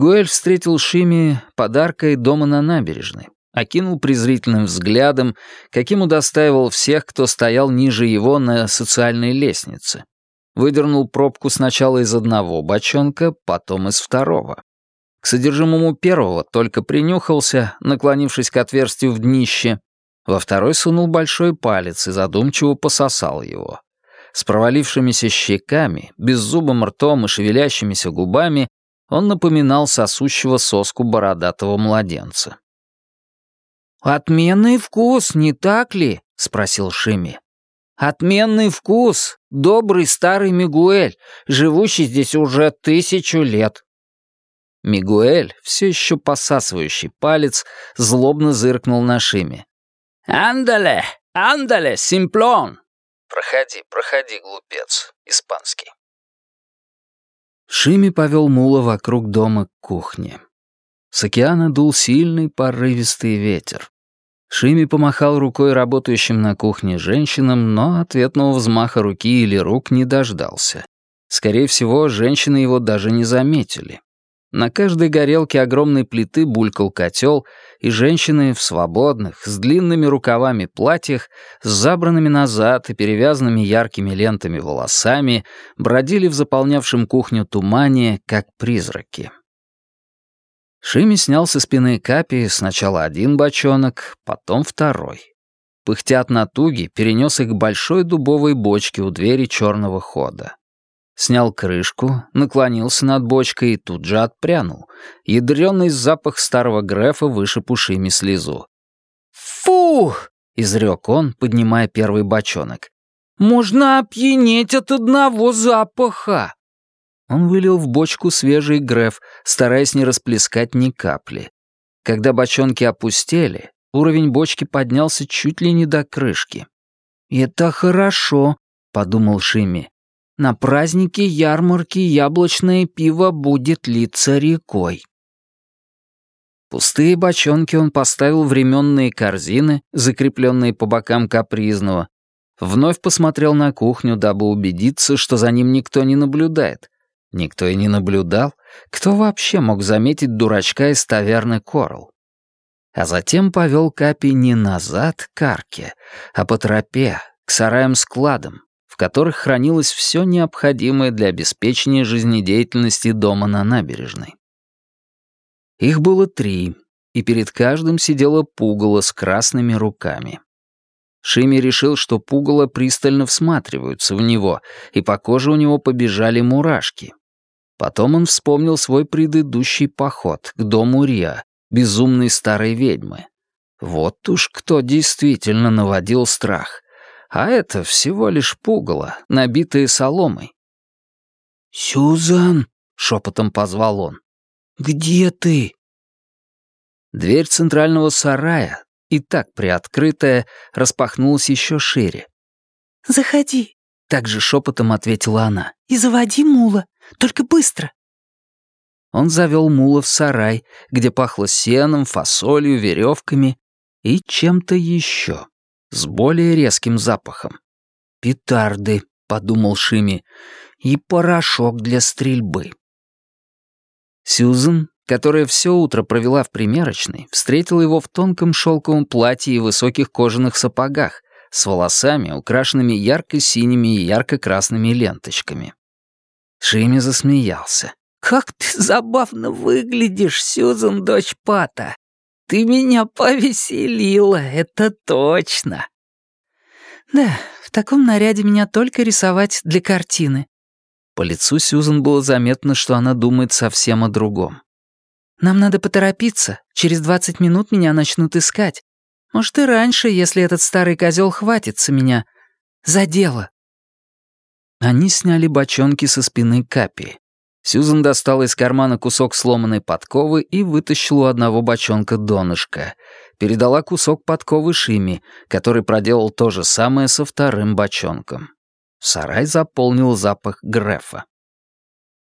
Мигуэль встретил Шими подаркой дома на набережной, окинул презрительным взглядом, каким удостаивал всех, кто стоял ниже его на социальной лестнице. Выдернул пробку сначала из одного бочонка, потом из второго. К содержимому первого только принюхался, наклонившись к отверстию в днище. Во второй сунул большой палец и задумчиво пососал его. С провалившимися щеками, беззубым ртом и шевелящимися губами он напоминал сосущего соску бородатого младенца. «Отменный вкус, не так ли?» — спросил Шими. «Отменный вкус, добрый старый Мигуэль, живущий здесь уже тысячу лет». Мигуэль, все еще посасывающий палец, злобно зыркнул на Шими. «Андале, андале, симплон!» «Проходи, проходи, глупец», испанский. Шими повел мула вокруг дома к кухне. С океана дул сильный порывистый ветер. Шими помахал рукой работающим на кухне женщинам, но ответного взмаха руки или рук не дождался. Скорее всего, женщины его даже не заметили. На каждой горелке огромной плиты булькал котел, и женщины в свободных, с длинными рукавами платьях, с забранными назад и перевязанными яркими лентами волосами, бродили в заполнявшем кухню тумане, как призраки. Шими снял со спины Капи сначала один бочонок, потом второй. Пыхтя от натуги, перенес их к большой дубовой бочке у двери черного хода. Снял крышку, наклонился над бочкой и тут же отпрянул. Ядрёный запах старого Грефа вышиб ушими слезу. «Фу!» — изрек он, поднимая первый бочонок. «Можно опьянеть от одного запаха!» Он вылил в бочку свежий Греф, стараясь не расплескать ни капли. Когда бочонки опустели, уровень бочки поднялся чуть ли не до крышки. «Это хорошо», — подумал Шими. На празднике ярмарки яблочное пиво будет литься рекой. Пустые бочонки он поставил в ременные корзины, закрепленные по бокам капризного. Вновь посмотрел на кухню, дабы убедиться, что за ним никто не наблюдает. Никто и не наблюдал. Кто вообще мог заметить дурачка из таверны Корл? А затем повел Капи не назад к арке, а по тропе, к сараям-складам, которых хранилось все необходимое для обеспечения жизнедеятельности дома на набережной. Их было три, и перед каждым сидела пугало с красными руками. Шими решил, что пугало пристально всматриваются в него, и по коже у него побежали мурашки. Потом он вспомнил свой предыдущий поход к дому Риа, безумной старой ведьмы. Вот уж кто действительно наводил страх а это всего лишь пугало, набитое соломой. «Сюзан!» — шепотом позвал он. «Где ты?» Дверь центрального сарая, и так приоткрытая, распахнулась еще шире. «Заходи», — также шепотом ответила она. «И заводи мула, только быстро». Он завел мула в сарай, где пахло сеном, фасолью, веревками и чем-то еще с более резким запахом. «Петарды», — подумал Шими, — «и порошок для стрельбы». Сьюзен, которая все утро провела в примерочной, встретила его в тонком шелковом платье и высоких кожаных сапогах, с волосами, украшенными ярко-синими и ярко-красными ленточками. Шими засмеялся. «Как ты забавно выглядишь, Сьюзен, дочь Пата. Ты меня повеселила, это точно. Да, в таком наряде меня только рисовать для картины. По лицу Сьюзан было заметно, что она думает совсем о другом. Нам надо поторопиться. Через двадцать минут меня начнут искать. Может, и раньше, если этот старый козел хватится меня. За дело. Они сняли бочонки со спины Капи. Сьюзан достала из кармана кусок сломанной подковы и вытащила у одного бочонка донышко. Передала кусок подковы Шими, который проделал то же самое со вторым бочонком. Сарай заполнил запах Грефа.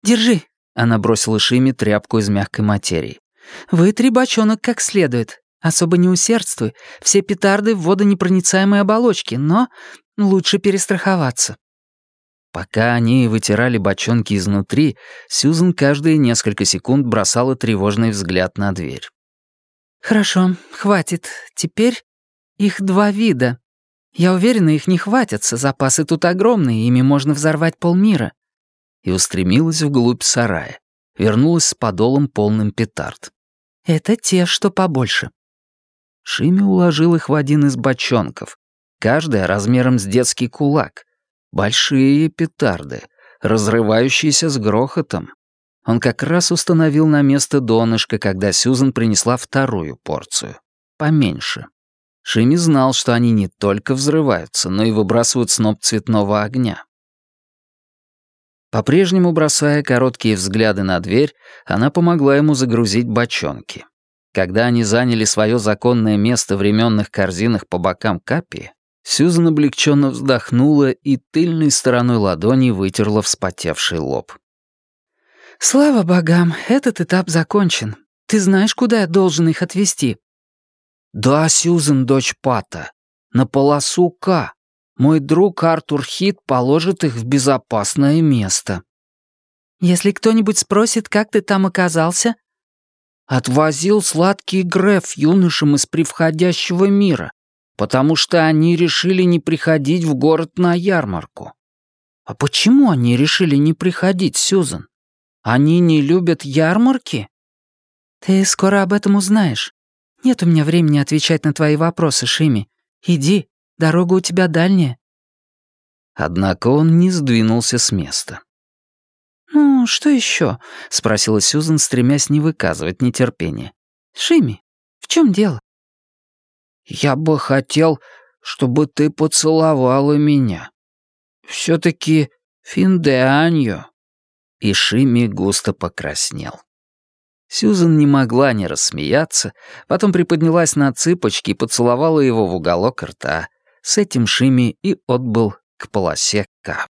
«Держи», — она бросила Шими тряпку из мягкой материи. «Вытри бочонок как следует. Особо не усердствуй. Все петарды в водонепроницаемой оболочке, но лучше перестраховаться». Пока они вытирали бочонки изнутри, Сьюзен каждые несколько секунд бросала тревожный взгляд на дверь. «Хорошо, хватит. Теперь их два вида. Я уверена, их не хватятся, запасы тут огромные, ими можно взорвать полмира». И устремилась вглубь сарая. Вернулась с подолом полным петард. «Это те, что побольше». Шими уложил их в один из бочонков, каждая размером с детский кулак. Большие петарды, разрывающиеся с грохотом. Он как раз установил на место донышко, когда Сьюзан принесла вторую порцию. Поменьше. Шими знал, что они не только взрываются, но и выбрасывают сноп цветного огня. По-прежнему бросая короткие взгляды на дверь, она помогла ему загрузить бочонки. Когда они заняли свое законное место в ременных корзинах по бокам капи, Сьюзан облегченно вздохнула и тыльной стороной ладони вытерла вспотевший лоб. «Слава богам, этот этап закончен. Ты знаешь, куда я должен их отвезти?» «Да, Сьюзен, дочь Пата. На полосу К. Мой друг Артур Хит положит их в безопасное место». «Если кто-нибудь спросит, как ты там оказался?» «Отвозил сладкий греф юношам из превходящего мира потому что они решили не приходить в город на ярмарку. А почему они решили не приходить, Сьюзан? Они не любят ярмарки? Ты скоро об этом узнаешь. Нет у меня времени отвечать на твои вопросы, Шими. Иди, дорога у тебя дальняя. Однако он не сдвинулся с места. «Ну, что еще? спросила Сьюзан, стремясь не выказывать нетерпения. «Шими, в чем дело?» «Я бы хотел, чтобы ты поцеловала меня. Все-таки финдеаньо». И Шими густо покраснел. Сьюзан не могла не рассмеяться, потом приподнялась на цыпочки и поцеловала его в уголок рта. С этим Шими и отбыл к полосе К.